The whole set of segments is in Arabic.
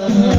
Uh-huh.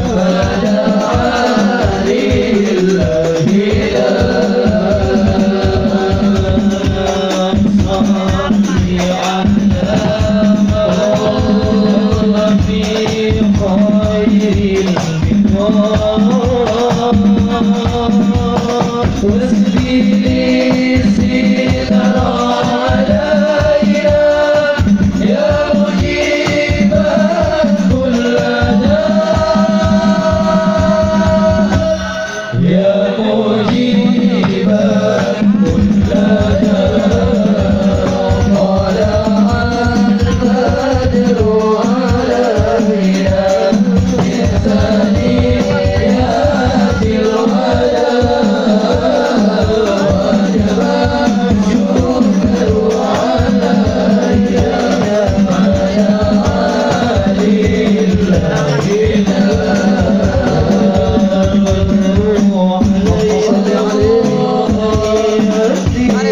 وسلم على